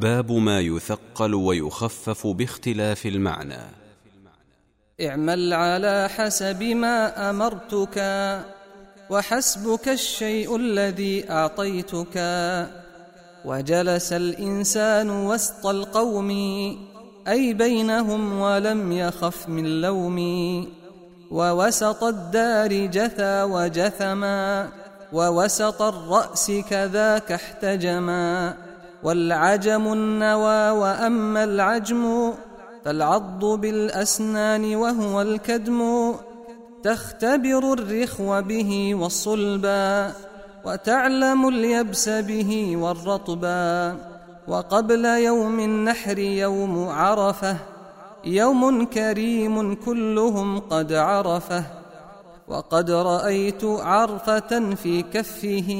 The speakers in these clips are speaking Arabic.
باب ما يثقل ويخفف باختلاف المعنى. اعمل على حسب ما أمرتك وحسبك الشيء الذي أعطيتك. وجلس الإنسان وسط القوم أي بينهم ولم يخف من لوم. ووسط الدار جثى وجثما ووسط الرأس كذاك احتجما. والعجم النوى وأما العجم فالعض بالأسنان وهو الكدم تختبر الرخو به والصلبا وتعلم اليبس به والرطبا وقبل يوم النحر يوم عرفة يوم كريم كلهم قد عرفة وقد رأيت عرفة في كفه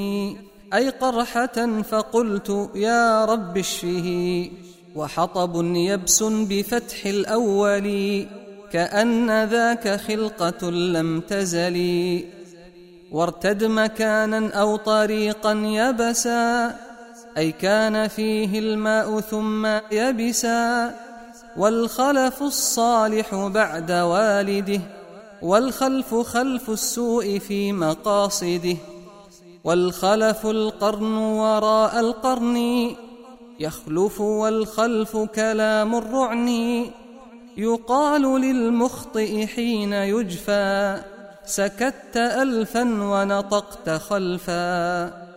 أي قرحه فقلت يا رب اشفه وحطب يبس بفتح الأول كأن ذاك خلقة لم تزل. وارتد مكانا أو طريقا يبسا أي كان فيه الماء ثم يبسا. والخلف الصالح بعد والده والخلف خلف السوء في مقاصده. والخلف القرن وراء القرن. يخلف والخلف كلام الرعن. يقال للمخطئ حين يجفى سكت ألفا ونطقت خلفا.